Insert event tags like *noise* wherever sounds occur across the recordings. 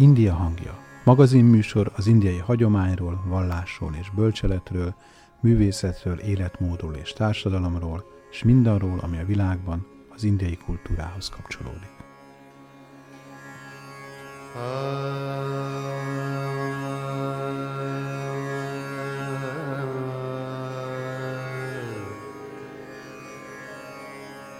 India hangja. Magazinműsor az indiai hagyományról, vallásról és bölcseletről, művészetről, életmódról és társadalomról, és mindarról, ami a világban az indiai kultúrához kapcsolódik. Uh...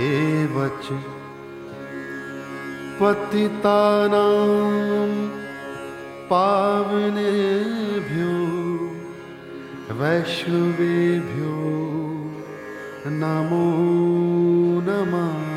एव पतितानां पावनेभ्यो वैष्णवेभ्यो नमो नमः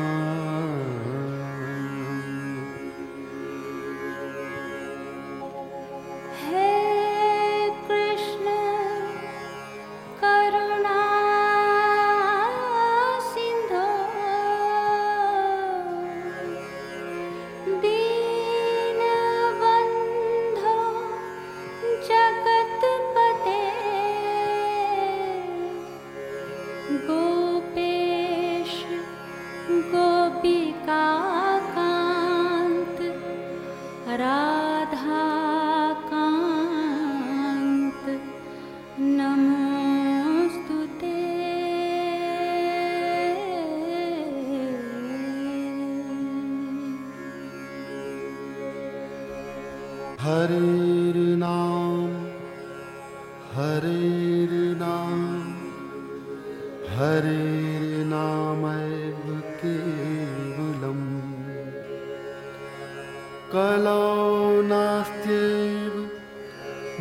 कलौ नास्त्यैव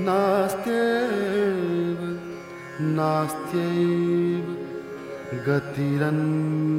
नास्त्यैव नास्त्यैव गतिरन्यथा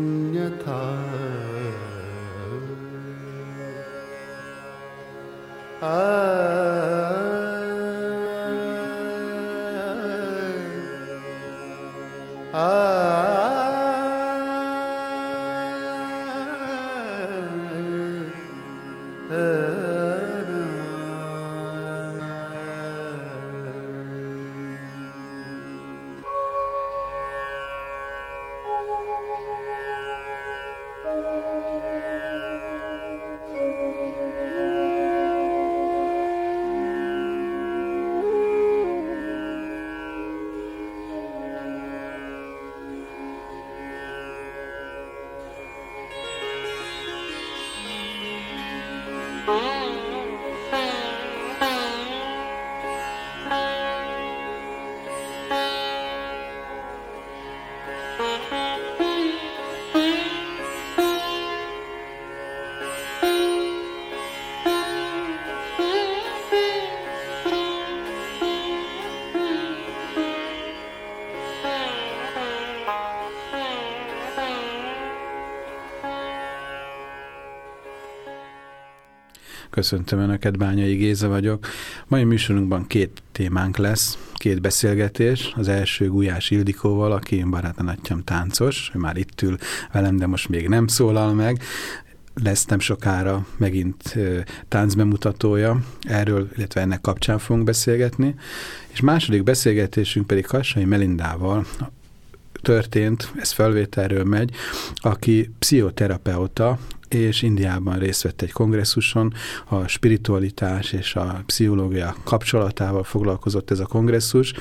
Köszöntöm Önöket, Bányai Géza vagyok. Mai műsorunkban két témánk lesz, két beszélgetés. Az első Gulyás Ildikóval, aki én barátanattyam táncos, ő már itt ül velem, de most még nem szólal meg. Lesz nem sokára megint táncbemutatója, erről, illetve ennek kapcsán fogunk beszélgetni. És második beszélgetésünk pedig Kassai Melindával, történt, ez felvételről megy, aki pszichoterapeuta, és Indiában részt vett egy kongresszuson, a spiritualitás és a pszichológia kapcsolatával foglalkozott ez a kongresszus,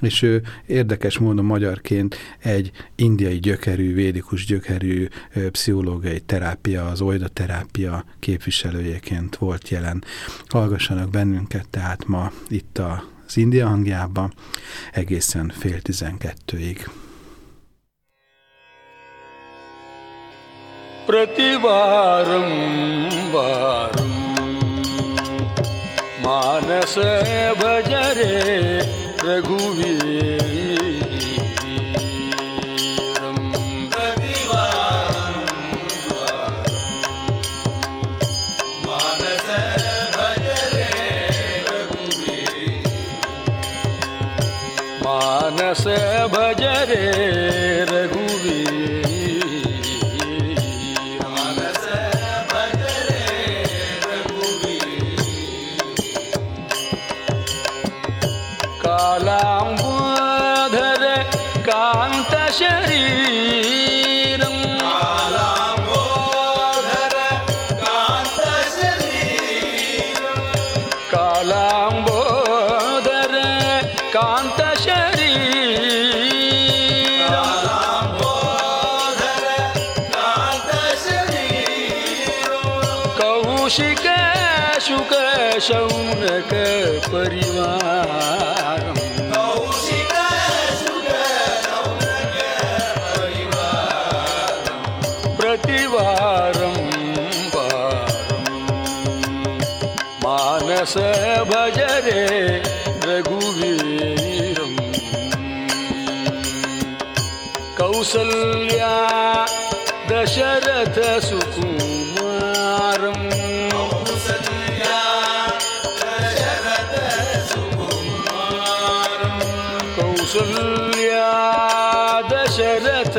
és ő érdekes módon magyarként egy indiai gyökerű, védikus gyökerű pszichológiai terápia, az terápia képviselőjeként volt jelen. Hallgassanak bennünket tehát ma itt az India hangjában egészen fél tizenkettőig. प्रतिवारं वारं। मानस भजरे रघुवीर मानस भज रे रघुवीरम्। कौसल्या दशरथ सुकुमारम्। कौसल्या दशरथ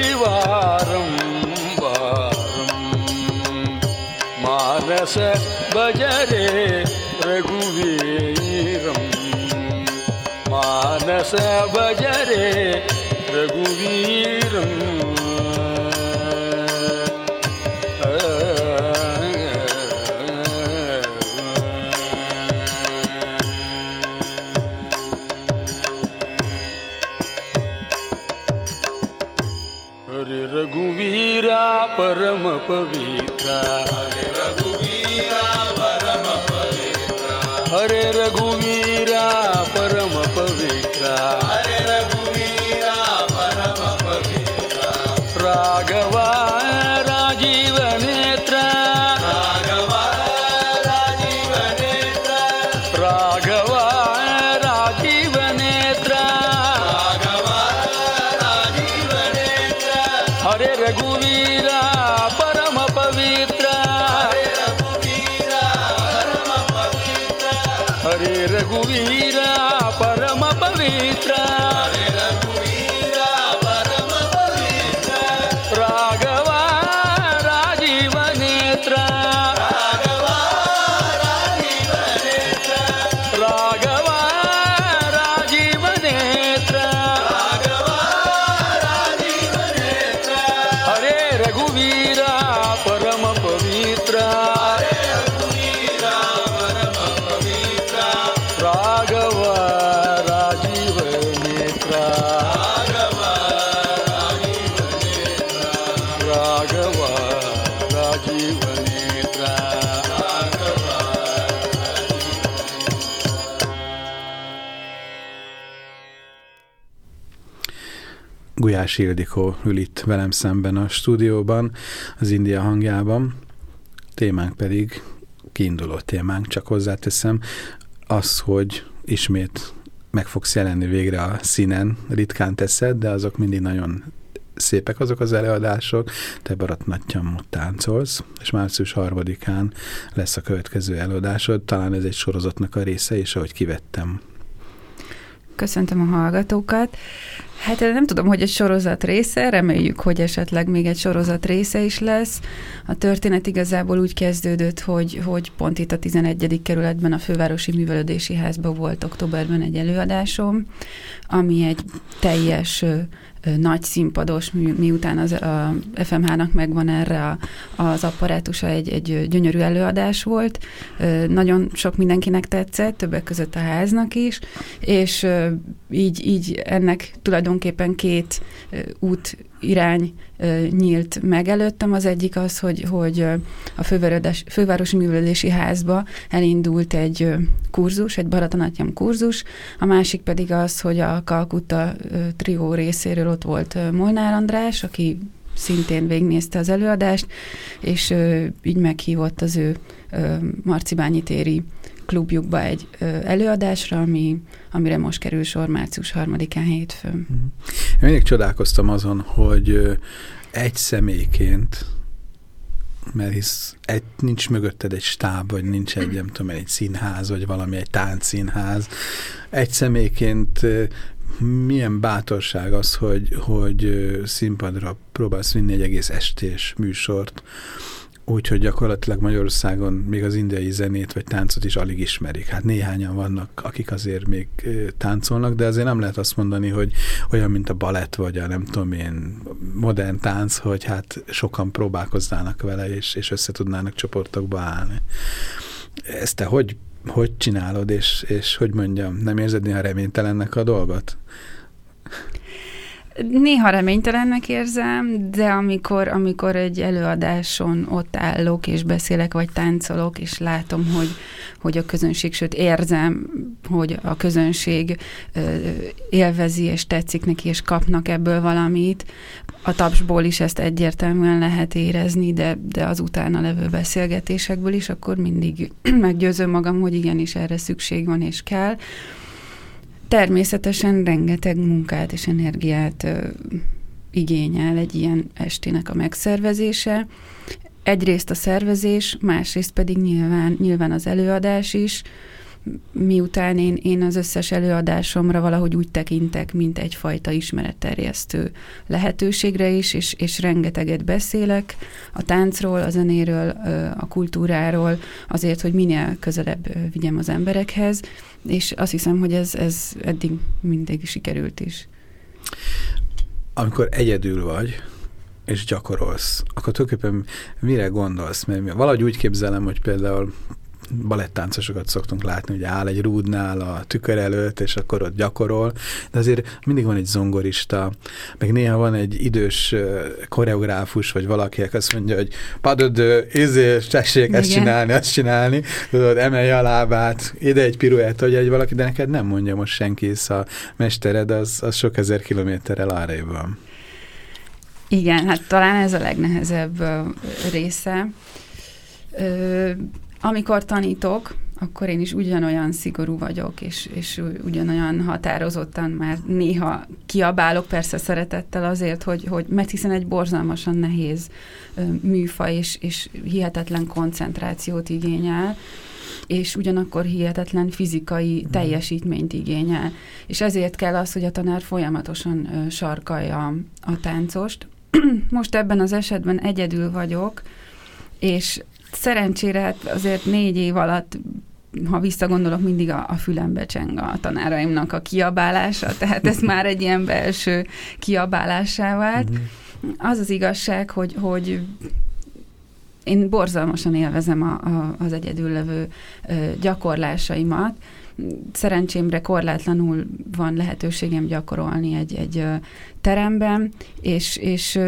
वारं वारं। मानस भजरे रघुवीरं। मानस भजरे रघुवीर। Paris. पवित्र Gulyás Ildikó ül itt velem szemben a stúdióban, az India hangjában. Témánk pedig, kiinduló témánk, csak hozzáteszem, az, hogy ismét meg fogsz jelenni végre a színen, ritkán teszed, de azok mindig nagyon szépek azok az előadások, te Baratnatyamot táncolsz, és március harmadikán lesz a következő előadásod, talán ez egy sorozatnak a része, és ahogy kivettem Köszöntöm a hallgatókat. Hát nem tudom, hogy egy sorozat része, reméljük, hogy esetleg még egy sorozat része is lesz. A történet igazából úgy kezdődött, hogy, hogy pont itt a 11. kerületben a Fővárosi Művelődési Házban volt októberben egy előadásom, ami egy teljes nagy színpados, mi, miután az, a FMH-nak megvan erre a, az apparátusa, egy, egy gyönyörű előadás volt. Nagyon sok mindenkinek tetszett, többek között a háznak is, és így, így ennek tulajdonképpen két ö, út irány nyílt meg előttem. Az egyik az, hogy, hogy a fővárosi, művelési házba elindult egy kurzus, egy Bharatanatyam kurzus, a másik pedig az, hogy a Kalkutta trió részéről ott volt Molnár András, aki szintén végignézte az előadást, és így meghívott az ő Marcibányi téri klubjukba egy ö, előadásra, ami, amire most kerül sor március 3-án hétfőn. Én mindig csodálkoztam azon, hogy egy személyként, mert hisz egy, nincs mögötted egy stáb, vagy nincs egy, nem tudom, egy színház, vagy valami, egy táncszínház. Egy személyként milyen bátorság az, hogy, hogy színpadra próbálsz vinni egy egész estés műsort, úgyhogy gyakorlatilag Magyarországon még az indiai zenét vagy táncot is alig ismerik. Hát néhányan vannak, akik azért még táncolnak, de azért nem lehet azt mondani, hogy olyan, mint a balett, vagy a nem tudom én, modern tánc, hogy hát sokan próbálkoznának vele, és, és össze tudnának csoportokba állni. Ezt te hogy, hogy csinálod, és, és hogy mondjam, nem érzed néha reménytelennek a dolgot? Néha reménytelennek érzem, de amikor, amikor egy előadáson ott állok és beszélek, vagy táncolok, és látom, hogy, hogy a közönség, sőt érzem, hogy a közönség élvezi, és tetszik neki, és kapnak ebből valamit, a tapsból is ezt egyértelműen lehet érezni, de, de az utána levő beszélgetésekből is, akkor mindig *clears throat* meggyőzöm magam, hogy igenis erre szükség van és kell. Természetesen rengeteg munkát és energiát ö, igényel egy ilyen estének a megszervezése. Egyrészt a szervezés, másrészt pedig nyilván, nyilván az előadás is. Miután én, én az összes előadásomra valahogy úgy tekintek, mint egyfajta ismeretterjesztő lehetőségre is, és, és rengeteget beszélek a táncról, a zenéről, a kultúráról, azért, hogy minél közelebb vigyem az emberekhez, és azt hiszem, hogy ez, ez eddig mindig sikerült is. Amikor egyedül vagy, és gyakorolsz, akkor tulajdonképpen mire gondolsz? Mert valahogy úgy képzelem, hogy például balettáncosokat szoktunk látni, hogy áll egy rúdnál a tükör előtt, és akkor ott gyakorol, de azért mindig van egy zongorista, meg néha van egy idős koreográfus, vagy valaki, aki azt mondja, hogy padod, izé, tessék ezt csinálni, azt csinálni, tudod, emelje a lábát, ide egy piruett, hogy egy valaki, de neked nem mondja most senki, hisz a mestered az, az sok ezer kilométerrel arrébb van. Igen, hát talán ez a legnehezebb része. Ö, amikor tanítok, akkor én is ugyanolyan szigorú vagyok, és, és ugyanolyan határozottan már néha kiabálok, persze szeretettel azért, hogy, hogy mert hiszen egy borzalmasan nehéz ö, műfaj, és, és hihetetlen koncentrációt igényel, és ugyanakkor hihetetlen fizikai teljesítményt igényel. És ezért kell az, hogy a tanár folyamatosan sarkalja a táncost. *clears throat* Most ebben az esetben egyedül vagyok, és szerencsére hát azért négy év alatt ha visszagondolok, mindig a, a fülembe cseng a tanáraimnak a kiabálása, tehát ez már egy ilyen belső kiabálásá vált. Mhm. Az az igazság, hogy, hogy én borzalmasan élvezem a, a, az egyedüllevő gyakorlásaimat. Szerencsémre korlátlanul van lehetőségem gyakorolni egy, egy teremben, és, és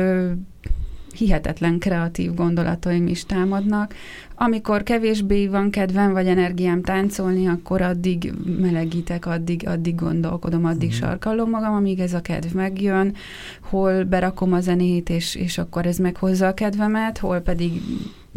hihetetlen kreatív gondolataim is támadnak. Amikor kevésbé van kedvem vagy energiám táncolni, akkor addig melegítek, addig, addig gondolkodom, addig Mhm. sarkallom magam, amíg ez a kedv megjön, hol berakom a zenét, és, és akkor ez meghozza a kedvemet, hol pedig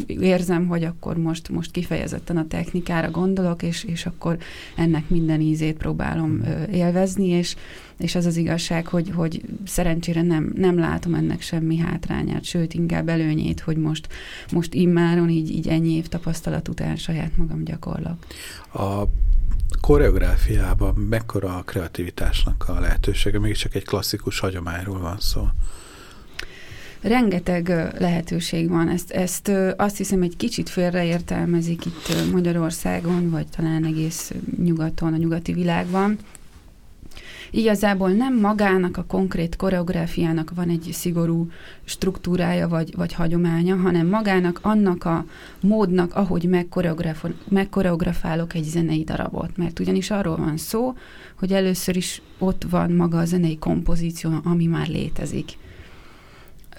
érzem, hogy akkor most, most kifejezetten a technikára gondolok, és, és akkor ennek minden ízét próbálom élvezni, és, és az az igazság, hogy, hogy szerencsére nem, nem látom ennek semmi hátrányát, sőt, inkább előnyét, hogy most, most immáron így, így ennyi év tapasztalat után saját magam gyakorlok. A koreográfiában mekkora a kreativitásnak a lehetősége? Mégiscsak egy klasszikus hagyományról van szó. Rengeteg lehetőség van, ezt, ezt azt hiszem egy kicsit félreértelmezik itt Magyarországon, vagy talán egész nyugaton, a nyugati világban. Igazából nem magának a konkrét koreográfiának van egy szigorú struktúrája vagy, vagy hagyománya, hanem magának annak a módnak, ahogy megkoreografálok egy zenei darabot. Mert ugyanis arról van szó, hogy először is ott van maga a zenei kompozíció, ami már létezik.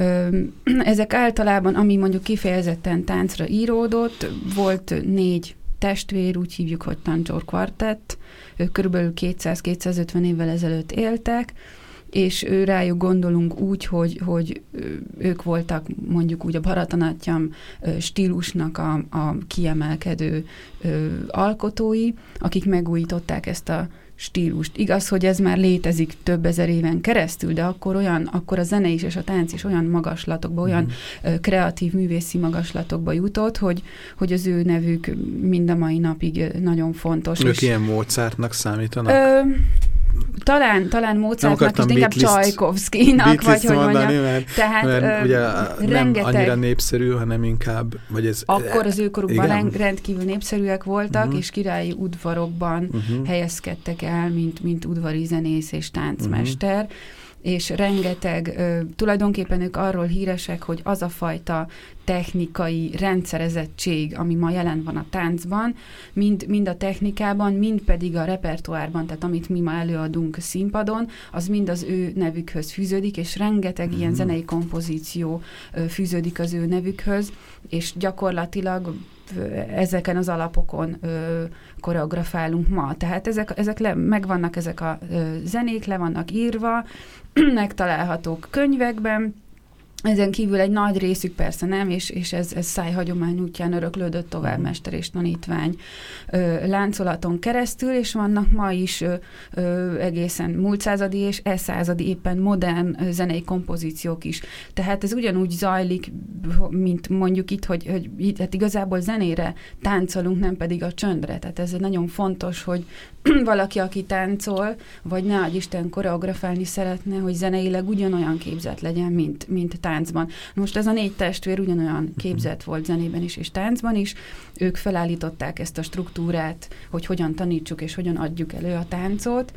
*clears throat* Ezek általában, ami mondjuk kifejezetten táncra íródott, volt négy testvér, úgy hívjuk, hogy Tancsor Quartett, ők körülbelül 200-250 évvel ezelőtt éltek, és ő rájuk gondolunk úgy, hogy, hogy ők voltak mondjuk úgy a Bharatanatyam stílusnak a, a kiemelkedő alkotói, akik megújították ezt a stílust. Igaz, hogy ez már létezik több ezer éven keresztül, de akkor olyan, akkor a zene is és a tánc is olyan magaslatokba, olyan mm. kreatív művészi magaslatokba jutott, hogy, hogy az ő nevük mind a mai napig nagyon fontos. Ők ilyen Mozartnak számítanak? Ö, talán, talán Mozartnak is, inkább Csajkovszkinak, vagy hogy mondjam. Mert, Tehát mert ugye nem rengeteg, annyira népszerű, hanem inkább, vagy ez... Akkor az őkorukban igen. rendkívül népszerűek voltak, uh-huh. és királyi udvarokban uh-huh. helyezkedtek el, mint, mint udvari zenész és táncmester. Uh-huh és rengeteg, tulajdonképpen ők arról híresek, hogy az a fajta technikai rendszerezettség, ami ma jelen van a táncban, mind, mind a technikában, mind pedig a repertoárban, tehát amit mi ma előadunk színpadon, az mind az ő nevükhöz fűződik, és rengeteg mm-hmm. ilyen mhm. zenei kompozíció fűződik az ő nevükhöz, és gyakorlatilag ezeken az alapokon ö, koreografálunk ma. Tehát ezek, ezek le, megvannak ezek a ö, zenék, le vannak írva, *clears throat* megtalálhatók könyvekben, ezen kívül egy nagy részük persze nem, és, és ez, ez szájhagyomány útján öröklődött tovább mester és tanítvány ö, láncolaton keresztül, és vannak ma is ö, ö, egészen múlt századi és e századi éppen modern ö, zenei kompozíciók is. Tehát ez ugyanúgy zajlik, mint mondjuk itt, hogy, hogy hát igazából zenére táncolunk, nem pedig a csöndre. Tehát ez nagyon fontos, hogy *clears throat* valaki, aki táncol, vagy ne Isten koreografálni szeretne, hogy zeneileg ugyanolyan képzett legyen, mint, mint táncban. Most ez a négy testvér ugyanolyan képzett volt zenében is és táncban is. Ők felállították ezt a struktúrát, hogy hogyan tanítsuk és hogyan adjuk elő a táncot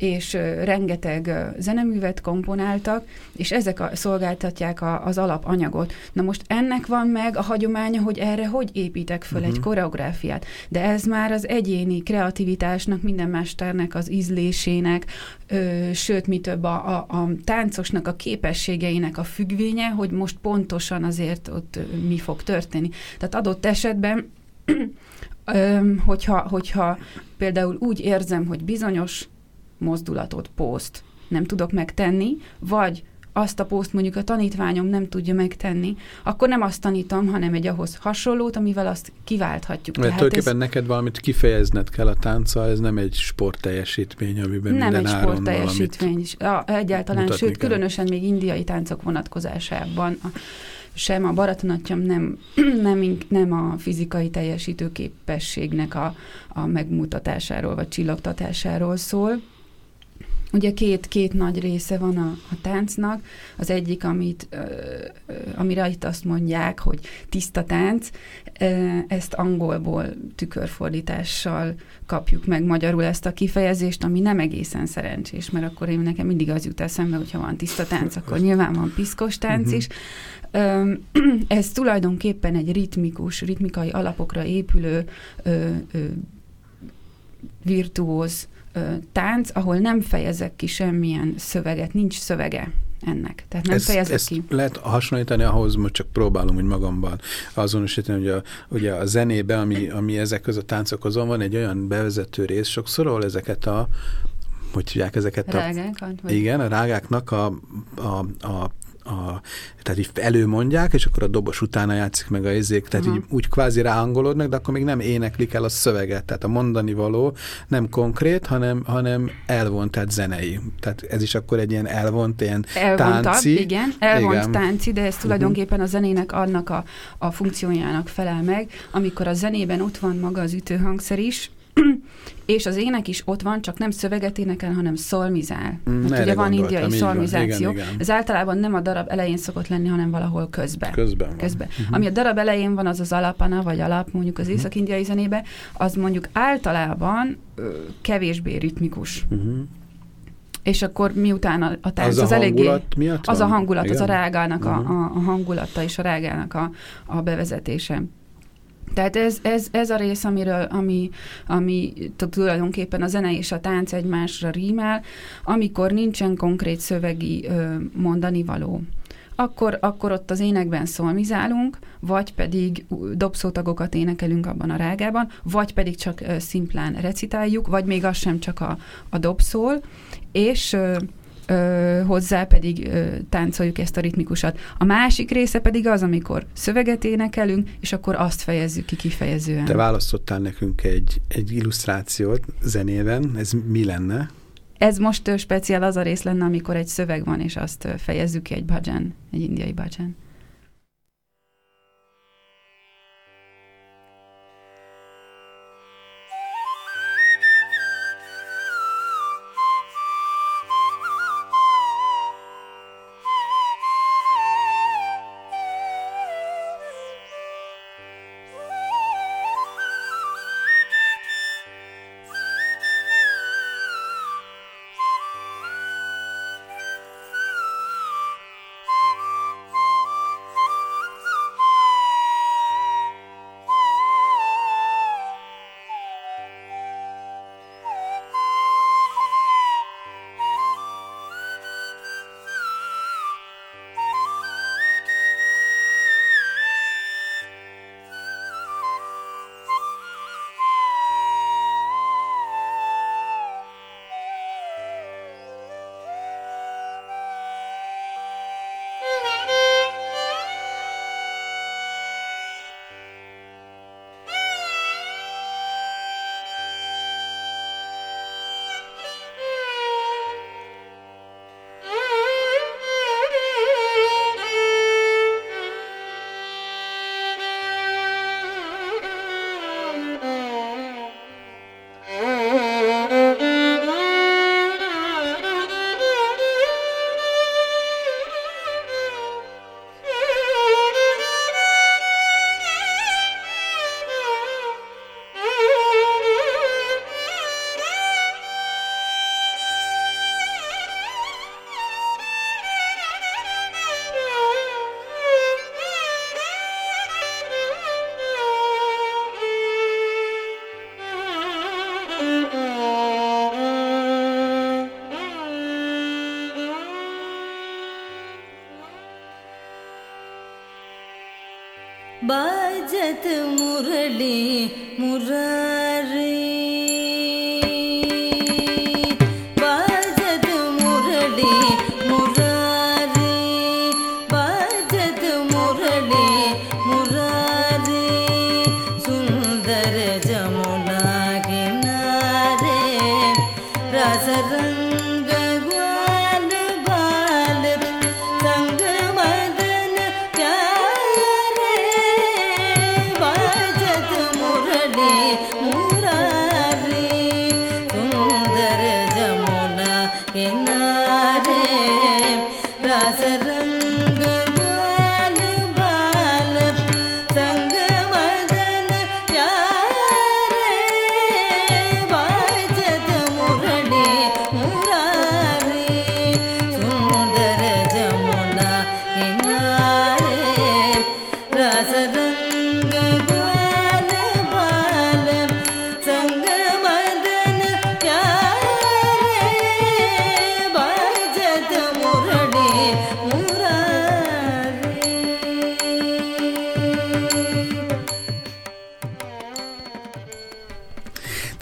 és rengeteg zeneművet komponáltak, és ezek a, szolgáltatják a, az alapanyagot. Na most ennek van meg a hagyománya, hogy erre hogy építek föl uh-huh. egy mhm. koreográfiát. De ez már az egyéni kreativitásnak, minden mesternek az ízlésének, ö, sőt, mi több a, a, a táncosnak a képességeinek a függvénye, hogy most pontosan azért ott mi fog történni. Tehát adott esetben *clears throat* hogyha, hogyha például úgy érzem, hogy bizonyos mozdulatot, poszt nem tudok megtenni, vagy azt a poszt mondjuk a tanítványom nem tudja megtenni, akkor nem azt tanítom, hanem egy ahhoz hasonlót, amivel azt kiválthatjuk. Mert tulajdonképpen ez... neked valamit kifejezned kell a tánca, ez nem egy sportteljesítmény, amiben nem minden egy sportteljesítmény, egyáltalán, sőt, kell. különösen még indiai táncok vonatkozásában a, sem a baratonatjam nem, *clears throat* nem, nem a fizikai teljesítőképességnek a, a megmutatásáról, vagy csillogtatásáról szól, Ugye két, két nagy része van a, a táncnak. Az egyik, amit, ö, amire itt azt mondják, hogy tiszta tánc, ö, ezt angolból tükörfordítással kapjuk meg magyarul ezt a kifejezést, ami nem egészen szerencsés, mert akkor én nekem mindig az jut eszembe, hogyha van tiszta tánc, akkor nyilván van piszkos tánc uh-huh. is. Ö, *clears throat* ez tulajdonképpen egy ritmikus, ritmikai alapokra épülő ö, ö, virtuóz tánc, ahol nem fejezek ki semmilyen szöveget, nincs szövege ennek. Tehát nem ezt, fejezek ezt ki. lehet hasonlítani ahhoz, most csak próbálom úgy magamban azonosítani, hogy a, ugye a zenébe, ami, ami ezek között a táncokhoz van, egy olyan bevezető rész, sokszor, ahol ezeket a hogy tudják ezeket Rágákat, a... Igen, a rágáknak a, a, a a, tehát így előmondják, és akkor a dobos utána játszik meg a izék, tehát uh-huh. így úgy kvázi ráhangolódnak, de akkor még nem éneklik el a szöveget, tehát a mondani való nem konkrét, hanem, hanem elvont, tehát zenei. Tehát ez is akkor egy ilyen elvont, ilyen Elvontabb, tánci. igen, elvont igen. tánci, de ez mhm. tulajdonképpen a zenének annak a, a funkciójának felel meg, amikor a zenében ott van maga az ütőhangszer is, *clears throat* és az ének is ott van, csak nem szöveget énekel, hanem szolmizál. Mm, Mert ugye van indiai szolmizáció. Igen, igen. Ez általában nem a darab elején szokott lenni, hanem valahol közben. Közben. közben. Uh-huh. Ami a darab elején van, az az alapana, vagy alap, mondjuk az uh-huh. észak-indiai zenébe, az mondjuk általában ö, kevésbé ritmikus. Uh-huh és akkor miután a, a tánc az, az, a eléggé... miatt Az a van? hangulat, az a Igen? rágának a, Mhm. a, a hangulata és a rágának a, a bevezetése. Tehát ez, ez, ez a rész, amiről, ami, ami tulajdonképpen a zene és a tánc egymásra rímel, amikor nincsen konkrét szövegi ö, mondani való. Akkor, akkor ott az énekben szolmizálunk, vagy pedig dobszótagokat énekelünk abban a rágában, vagy pedig csak szimplán recitáljuk, vagy még az sem csak a, a dobszól, és ö, hozzá pedig ö, táncoljuk ezt a ritmikusat. A másik része pedig az, amikor szöveget énekelünk, és akkor azt fejezzük ki kifejezően. Te választottál nekünk egy, egy illusztrációt zenében, ez mi lenne? Ez most speciál az a rész lenne, amikor egy szöveg van, és azt fejezzük ki egy bhajan, egy indiai bhajan.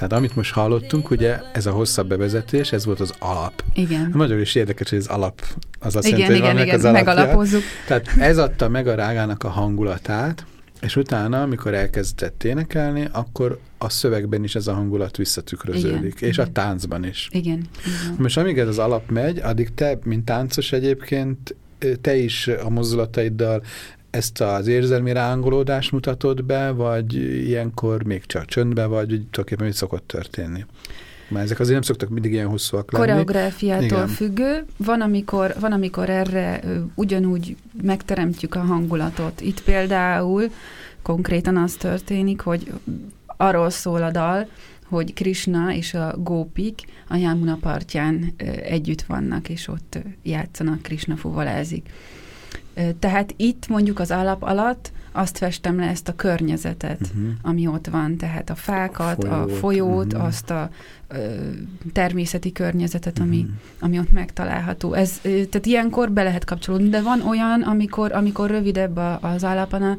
Tehát amit most hallottunk, ugye ez a hosszabb bevezetés, ez volt az alap. Igen. Nagyon is érdekes, hogy az alap az azt Igen, jelenti, hogy igen, igen, az alapja. megalapozzuk. Tehát ez adta meg a rágának a hangulatát, és utána, amikor elkezdett énekelni, akkor a szövegben is ez a hangulat visszatükröződik, Igen, és a igen. táncban is. Igen. igen. Most amíg ez az alap megy, addig te, mint táncos egyébként, te is a mozdulataiddal ezt az érzelmi rángolódást mutatod be, vagy ilyenkor még csak csöndbe vagy, hogy tulajdonképpen mi szokott történni? Mert ezek azért nem szoktak mindig ilyen hosszúak lenni. Koreográfiától Igen. függő. Van amikor, van, amikor erre ugyanúgy megteremtjük a hangulatot. Itt például konkrétan az történik, hogy arról szól a dal, hogy Krishna és a gópik a Yamuna partján együtt vannak, és ott játszanak, Krishna fuvalázik. Tehát itt mondjuk az alap alatt azt festem le ezt a környezetet, Mhm. ami ott van, tehát a fákat, a Folyót, folyót, mhm. azt a ö, természeti környezetet, ami, Mhm. ami ott megtalálható. Ez, tehát ilyenkor be lehet kapcsolódni, de van olyan, amikor, amikor rövidebb a, az állapana,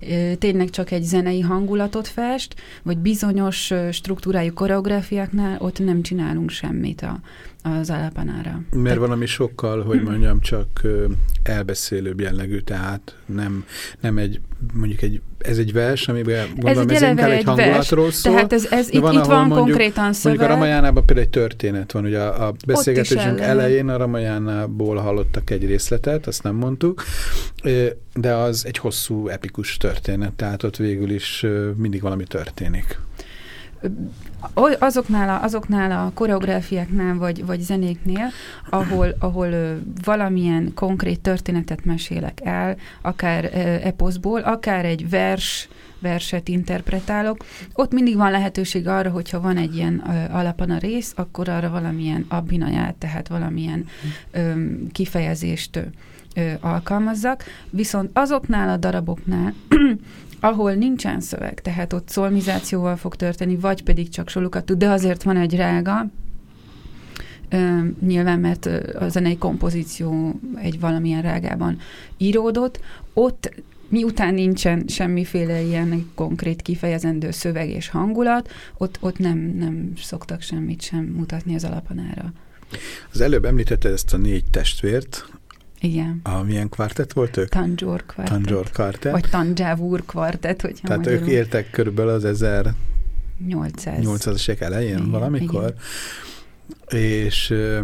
ö, tényleg csak egy zenei hangulatot fest, vagy bizonyos ö, struktúrájú koreográfiáknál ott nem csinálunk semmit a, az állapanára. Mert valami sokkal, hogy mondjam, csak elbeszélőbb jellegű, tehát nem, nem egy, mondjuk egy, ez egy vers, amiben gondolom ez, egy inkább egy egy hangulatról vers. szól. Tehát ez, ez itt, van, itt van mondjuk- konkrétan szöveg. Mondjuk a Ramajánában például egy történet van, ugye a, a beszélgetésünk elején a Ramajánából hallottak egy részletet, azt nem mondtuk, de az egy hosszú, epikus történet, tehát ott végül is mindig valami történik. Azoknál a, azoknál a koreográfiáknál, vagy, vagy zenéknél, ahol, ahol valamilyen konkrét történetet mesélek el, akár eposzból, akár egy vers, verset interpretálok, ott mindig van lehetőség arra, hogyha van egy ilyen ö, alapana rész, akkor arra valamilyen abinaját, tehát valamilyen ö, kifejezést ö, alkalmazzak. Viszont azoknál a daraboknál, *clears throat* ahol nincsen szöveg, tehát ott szolmizációval fog történni, vagy pedig csak solukat tud, de azért van egy rága, Ö, nyilván, mert a zenei kompozíció egy valamilyen rágában íródott, ott miután nincsen semmiféle ilyen konkrét kifejezendő szöveg és hangulat, ott, ott nem, nem szoktak semmit sem mutatni az alapanára. Az előbb említette ezt a négy testvért, Igen. a milyen kvartett volt ők? Tanjore kvartett. Tanjore kvartett. Vagy Tanjavur kvartett, hogyha Tehát ők magyarul. éltek körülbelül az 800. 1800-as évek elején Igen, valamikor, és ö,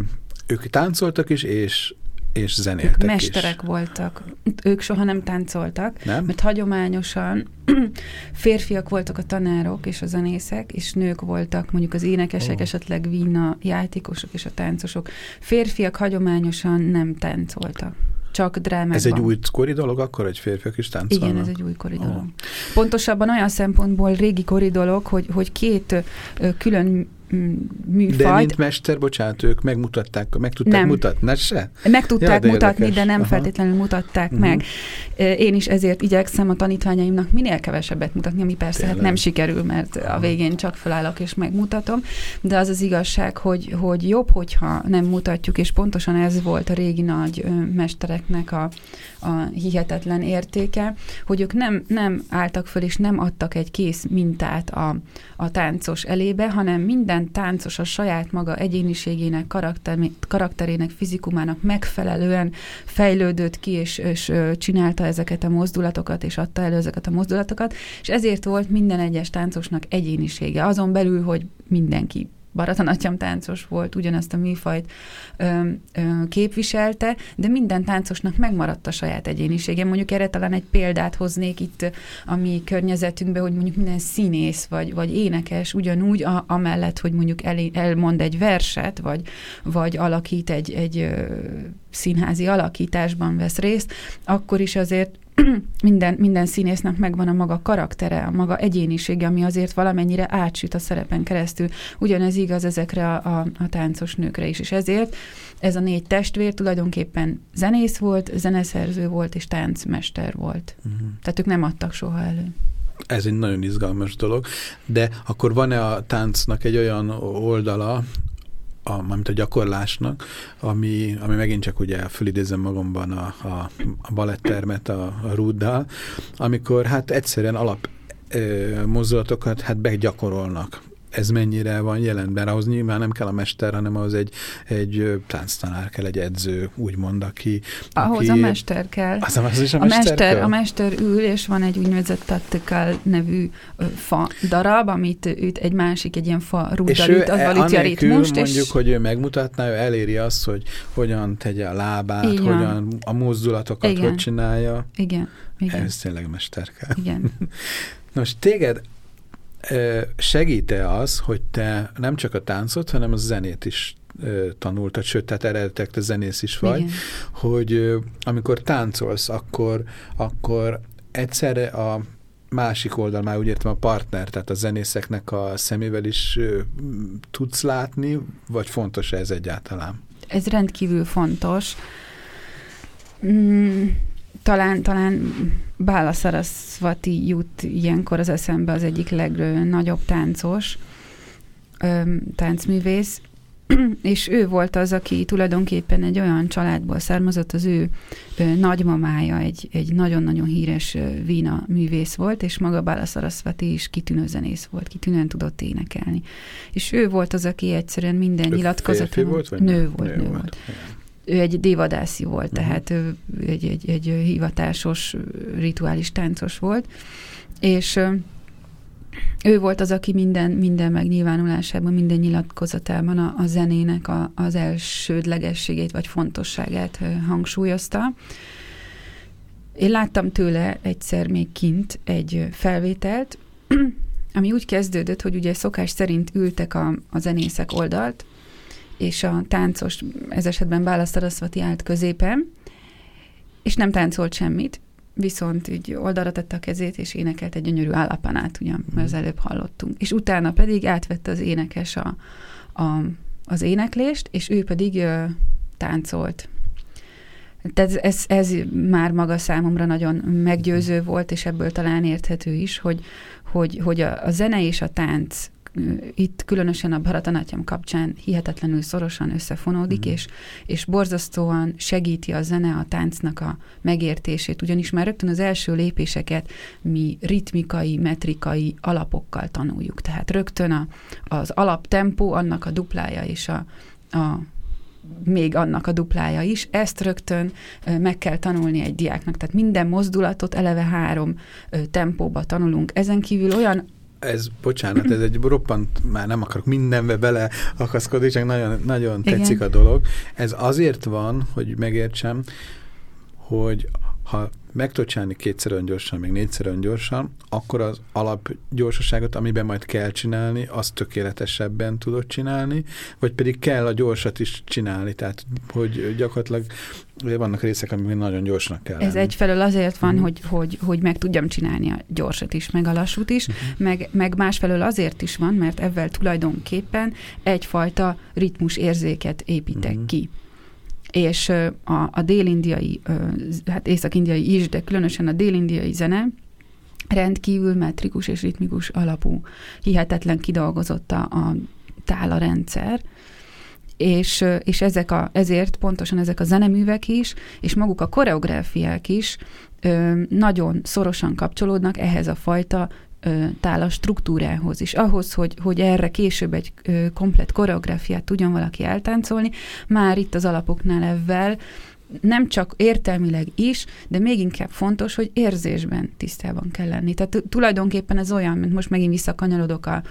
ők táncoltak is, és, és Ők zenéltek mesterek is. voltak. Ők soha nem táncoltak, Nem? mert hagyományosan *clears throat* férfiak voltak a tanárok és a zenészek, és nők voltak mondjuk az énekesek, Ó. esetleg vína játékosok és a táncosok. Férfiak hagyományosan nem táncoltak. Csak drámákban. Ez egy újkori dolog akkor, hogy férfiak is táncolnak? Igen, ez egy új koridolog. Ó. Oh. Pontosabban olyan szempontból régi koridolog, hogy, hogy két ö, külön mm, De műfajt mint mester, bocsánat, ők megmutatták, meg tudták Nem. mutatni, ne se? Meg tudták Ja, de mutatni, érdekes. de nem Aha. feltétlenül mutatták Mhm. meg. Én is ezért igyekszem a tanítványaimnak minél kevesebbet mutatni, ami persze hát Tényleg. nem sikerül, mert a végén csak felállok és megmutatom, de az az igazság, hogy, hogy jobb, hogyha nem mutatjuk, és pontosan ez volt a régi nagy mestereknek a, a hihetetlen értéke, hogy ők nem, nem álltak föl, és nem adtak egy kész mintát a, a táncos elébe, hanem minden táncos a saját maga egyéniségének, karakter, karakterének, fizikumának megfelelően fejlődött ki, és, és csinálta ezeket a mozdulatokat, és adta elő ezeket a mozdulatokat, és ezért volt minden egyes táncosnak egyénisége. Azon belül, hogy mindenki Baratanattyam táncos volt, ugyanazt a műfajt ö, ö, képviselte, de minden táncosnak megmaradt a saját egyénisége. Mondjuk erre talán egy példát hoznék itt a mi környezetünkbe, hogy mondjuk minden színész vagy, vagy énekes ugyanúgy, a, amellett, hogy mondjuk el, elmond egy verset, vagy, vagy alakít egy, egy ö, színházi alakításban vesz részt, akkor is azért *clears throat* minden, minden színésznek megvan a maga karaktere, a maga egyénisége, ami azért valamennyire átsüt a szerepen keresztül. Ugyanez igaz ezekre a, a, a táncos nőkre is, és ezért ez a négy testvér tulajdonképpen zenész volt, zeneszerző volt, és táncmester volt. Uh-huh. Tehát ők nem adtak soha elő. Ez egy nagyon izgalmas dolog, de akkor van-e a táncnak egy olyan oldala, a, mármint a gyakorlásnak, ami, ami megint csak ugye fölidézem magamban a, a, a balettermet a, a rúddal, amikor hát egyszerűen alap mozdulatokat hát begyakorolnak. Ez mennyire van jelen, mert ahhoz nyilván nem kell a mester, hanem ahhoz egy, egy tánctanár kell, egy edző, úgymond, aki... Ahhoz aki, a mester kell. Az, az is a, A mester, mester, kell? a mester ül, és van egy úgynevezett tattikál nevű fa darab, amit őt egy másik, egy ilyen fa rúddal üt, az e- valítja a ritmust, mondjuk, és hogy ő megmutatná, ő eléri azt, hogy hogyan tegye a lábát, van. hogyan a mozdulatokat, Igen. hogy csinálja. igen, igen, Ez tényleg mesterkel. igen. *laughs* Nos, téged segít-e az, hogy te nem csak a táncot, hanem a zenét is tanultad, sőt, tehát eredetek te zenész is vagy, igen. hogy amikor táncolsz, akkor, akkor egyszerre a másik oldal, már úgy értem a partner, tehát a zenészeknek a szemével is tudsz látni, vagy fontos ez egyáltalán? Ez rendkívül fontos. Mm, talán, talán Bála Sarasvati jut ilyenkor az eszembe az egyik legnagyobb táncos, táncművész, *clears throat* és ő volt az, aki tulajdonképpen egy olyan családból származott, az ő nagymamája egy, egy nagyon-nagyon híres vína művész volt, és maga Bála Sarasvati is kitűnő zenész volt, kitűnően tudott énekelni. És ő volt az, aki egyszerűen minden Ő nyilatkozaton... férfi volt, nő volt, nő, volt. Igen. Ő egy dévadászi volt, Mhm. tehát ő egy, egy, egy hivatásos, rituális táncos volt, és ő volt az, aki minden, minden megnyilvánulásában, minden nyilatkozatában a, a zenének a, az elsődlegességét vagy fontosságát hangsúlyozta. Én láttam tőle egyszer még kint egy felvételt, *clears throat* ami úgy kezdődött, hogy ugye szokás szerint ültek a, a zenészek oldalt, és a táncos, ez esetben Bála Sarasvati állt középen, és nem táncolt semmit, viszont így oldalra tette a kezét, és énekelt egy gyönyörű állapanát, ugyan, mert az előbb hallottunk. És utána pedig átvette az énekes a, a, az éneklést, és ő pedig ö, táncolt. Tehát ez, ez már maga számomra nagyon meggyőző volt, és ebből talán érthető is, hogy, hogy, hogy a, a zene és a tánc itt különösen a Bharatanatyam kapcsán hihetetlenül szorosan összefonódik, Mhm. és, és borzasztóan segíti a zene a táncnak a megértését, ugyanis már rögtön az első lépéseket mi ritmikai, metrikai alapokkal tanuljuk. Tehát rögtön a, az alaptempó, annak a duplája és a, a még annak a duplája is. Ezt rögtön meg kell tanulni egy diáknak. Tehát minden mozdulatot eleve három tempóba tanulunk. Ezen kívül olyan Ez, bocsánat, ez egy roppant, már nem akarok mindenbe bele akaszkodni, csak nagyon, nagyon Igen. tetszik a dolog. Ez azért van, hogy megértsem, hogy ha meg tudod csinálni kétszer olyan gyorsan, még négyszer olyan gyorsan, akkor az alapgyorsaságot, amiben majd kell csinálni, azt tökéletesebben tudod csinálni, vagy pedig kell a gyorsat is csinálni, tehát hogy gyakorlatilag vannak részek, amikben nagyon gyorsnak kell Ez lenni. egyfelől azért van, Mhm. hogy, hogy, hogy meg tudjam csinálni a gyorsat is, meg a lassút is, Mhm. meg, meg másfelől azért is van, mert ezzel tulajdonképpen egyfajta ritmus érzéket építek Mhm. ki. És a, a dél-indiai, hát észak-indiai is, de különösen a dél-indiai zene rendkívül metrikus és ritmikus alapú, hihetetlen kidolgozott a, a tálarendszer, és, és ezek a, ezért pontosan ezek a zeneművek is, és maguk a koreográfiák is nagyon szorosan kapcsolódnak ehhez a fajta tálas struktúrához is. Ahhoz, hogy, hogy erre később egy ö, komplett koreográfiát tudjon valaki eltáncolni, már itt az alapoknál ebben nem csak értelmileg is, de még inkább fontos, hogy érzésben tisztában kell lenni. Tehát tu- tulajdonképpen ez olyan, mint most megint visszakanyarodok a,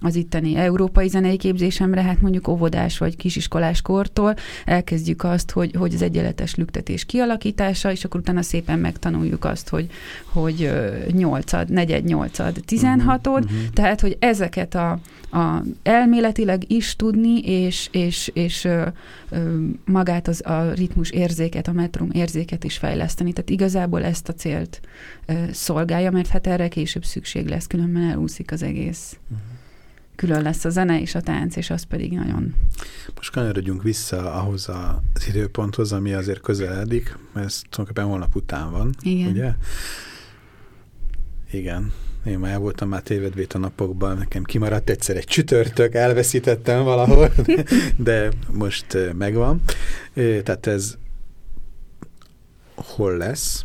az itteni európai zenei képzésemre, hát mondjuk óvodás vagy kisiskolás kortól elkezdjük azt, hogy, hogy az egyenletes lüktetés kialakítása, és akkor utána szépen megtanuljuk azt, hogy, hogy nyolcad, negyed, nyolcad, tizenhatod, Mhm, mhm. tehát, hogy ezeket a, a elméletileg is tudni, és, és, és ö, ö, magát az a ritmus érzéket, a metrum érzéket is fejleszteni. Tehát igazából ezt a célt szolgálja, mert hát erre később szükség lesz, különben elúszik az egész. Mhm. Külön lesz a zene és a tánc, és az pedig nagyon Most kanyarodjunk vissza ahhoz az időponthoz, ami azért közeledik, mert ez tulajdonképpen holnap után van, Igen. ugye? Igen. Én már el voltam már tévedvét a napokban, nekem kimaradt egyszer egy csütörtök, elveszítettem valahol, *laughs* de, most megvan. Tehát ez hol lesz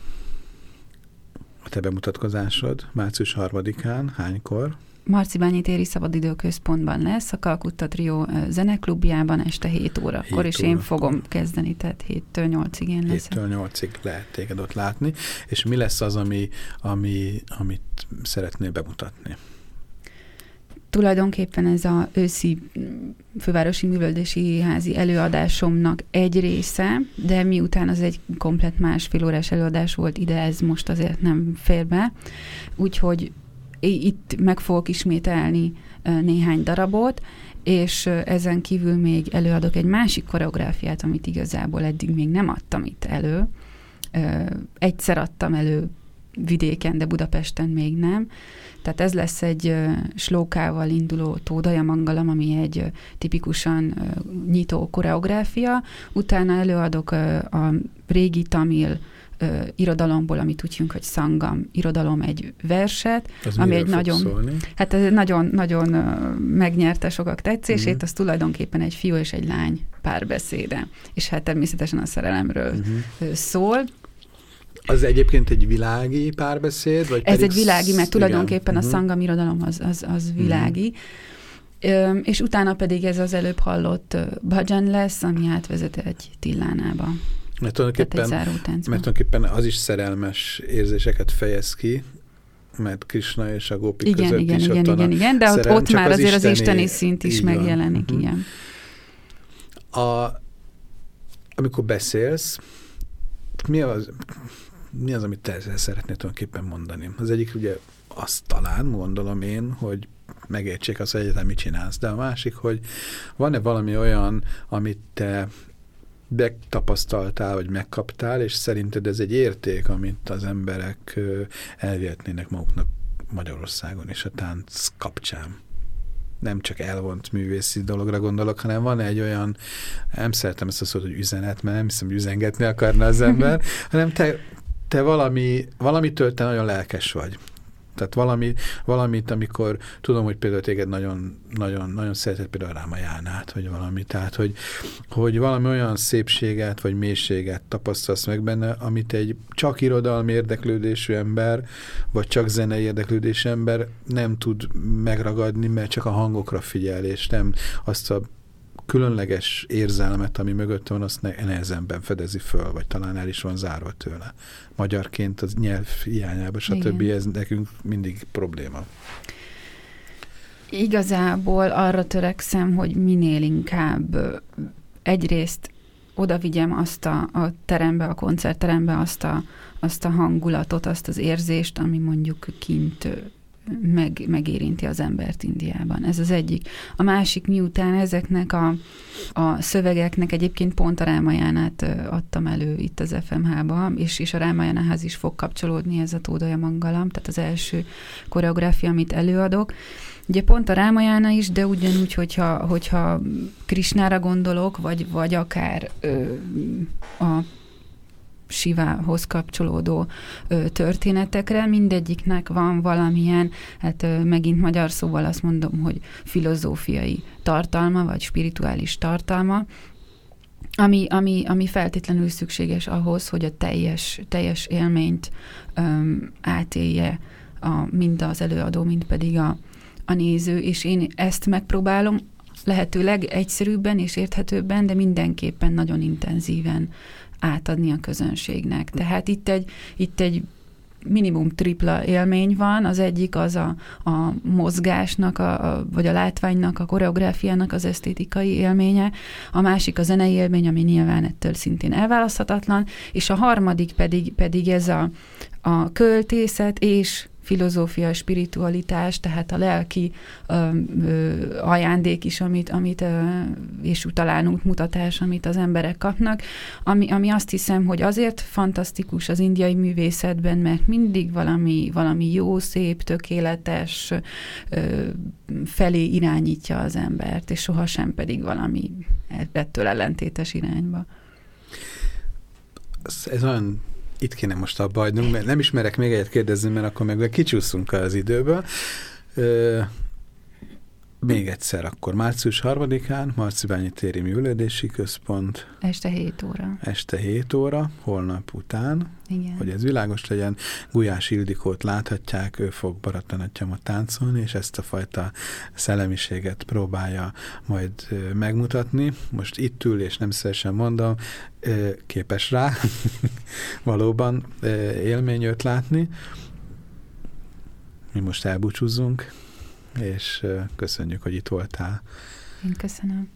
a te bemutatkozásod? Március harmadikán, hánykor? Marcibányi téri szabadidőközpontban lesz, a Kalkutta Trio zeneklubjában este 7 órakor, és én fogom kezdeni, tehát 7-től 8-ig én leszek. 7-től 8-ig lehet téged ott látni, és mi lesz az, ami, ami, amit szeretnél bemutatni? Tulajdonképpen ez a őszi fővárosi művelődési házi előadásomnak egy része, de miután az egy komplet másfél órás előadás volt ide, ez most azért nem fér be. Úgyhogy itt meg fogok ismételni néhány darabot, és ezen kívül még előadok egy másik koreográfiát, amit igazából eddig még nem adtam itt elő. Egyszer adtam elő vidéken, de Budapesten még nem. Tehát ez lesz egy slókával induló Tódaja Mangalam, ami egy tipikusan nyitó koreográfia. Utána előadok a régi tamil irodalomból, amit úgy hívunk, hogy Sangam irodalom egy verset, Az ami miről egy nagyon- Szólni? Hát ez nagyon, nagyon megnyerte sokak tetszését, Mhm. az tulajdonképpen egy fiú és egy lány párbeszéde. És hát természetesen a szerelemről Uh-huh. szól. Az egyébként egy világi párbeszéd? Vagy Ez egy világi, mert tulajdonképpen igen. a Mhm. szangam irodalom az, az, az világi. Ö, és utána pedig ez az előbb hallott bhajan lesz, ami átvezet egy tillánába. Mert tulajdonképpen, mert tulajdonképpen az is szerelmes érzéseket fejez ki, mert Krishna és a gópik Igen, között igen, is igen, ott a igen, igen, de ott, ott már az azért az isteni- isteni szint is így van. megjelenik, Mhm. igen. A, amikor beszélsz, mi az, mi az, amit te szeretnél tulajdonképpen mondani? Az egyik ugye azt talán, gondolom én, hogy megértsék azt, hogy egyetem mit csinálsz, de a másik, hogy van-e valami olyan, amit te megtapasztaltál, vagy megkaptál, és szerinted ez egy érték, amit az emberek elvihetnének maguknak Magyarországon és a tánc kapcsán? nem csak elvont művészi dologra gondolok, hanem van egy olyan, nem szeretem ezt a szót, hogy üzenet, mert nem hiszem, hogy üzengetni akarna az *laughs* ember, hanem te, te valami, valamitől te nagyon lelkes vagy. Tehát valami, valamit, amikor tudom, hogy például téged nagyon, nagyon, nagyon szeretett például a Rámajánát, vagy valami, tehát, hogy, hogy valami olyan szépséget, vagy mélységet tapasztalsz meg benne, amit egy csak irodalmi érdeklődésű ember, vagy csak zenei érdeklődésű ember nem tud megragadni, mert csak a hangokra figyel, és nem azt a különleges érzelmet, ami mögött van, azt ne- nehezemben fedezi föl, vagy talán el is van zárva tőle. Magyarként az nyelv hiányába, stb. Igen. ez nekünk mindig probléma. Igazából arra törekszem, hogy minél inkább egyrészt oda vigyem azt a, a terembe, a koncertterembe azt a, azt a hangulatot, azt az érzést, ami mondjuk kint meg, megérinti az embert Indiában. Ez az egyik. A másik, miután ezeknek a, a szövegeknek egyébként pont a Rámajánát adtam elő itt az FMH-ba, és, és a Rámajánához is fog kapcsolódni ez a Tódaja Mangalam, tehát az első koreográfia, amit előadok. Ugye pont a Rámajána is, de ugyanúgy, hogyha, hogyha Krisnára gondolok, vagy, vagy akár ö, a Sivához kapcsolódó ö, történetekre, mindegyiknek van valamilyen, hát ö, megint magyar szóval azt mondom, hogy filozófiai tartalma, vagy spirituális tartalma, ami, ami, ami feltétlenül szükséges ahhoz, hogy a teljes, teljes élményt öm, átélje a, mind az előadó, mind pedig a, a néző, és én ezt megpróbálom lehetőleg egyszerűbben és érthetőbben, de mindenképpen nagyon intenzíven átadni a közönségnek. Tehát itt egy, itt egy minimum tripla élmény van, az egyik az a, a mozgásnak, a, a, vagy a látványnak, a koreográfiának az esztétikai élménye, a másik a zenei élmény, ami nyilván ettől szintén elválaszthatatlan, és a harmadik pedig, pedig ez a, a költészet és filozófia, spiritualitás, tehát a lelki ö, ö, ajándék is, amit, amit ö, és talán útmutatás, amit az emberek kapnak, ami, ami azt hiszem, hogy azért fantasztikus az indiai művészetben, mert mindig valami, valami jó, szép, tökéletes ö, felé irányítja az embert, és sohasem pedig valami ettől ellentétes irányba. Ez, ez olyan itt kéne most abba hagynunk, mert nem ismerek még egyet kérdezni, mert akkor meg kicsúszunk az időből. Még egyszer akkor, március 3-án, Marcibányi téri művelődési központ, Este 7 óra. este 7 óra, holnap után, Igen. hogy ez világos legyen, Gulyás Ildikót láthatják, ő fog Baratanattyama táncolni, és ezt a fajta szellemiséget próbálja majd megmutatni. Most itt ül, és nem szívesen mondom, képes rá, *laughs* valóban élmény őt látni. Mi most elbúcsúzzunk, és köszönjük, hogy itt voltál. Én köszönöm.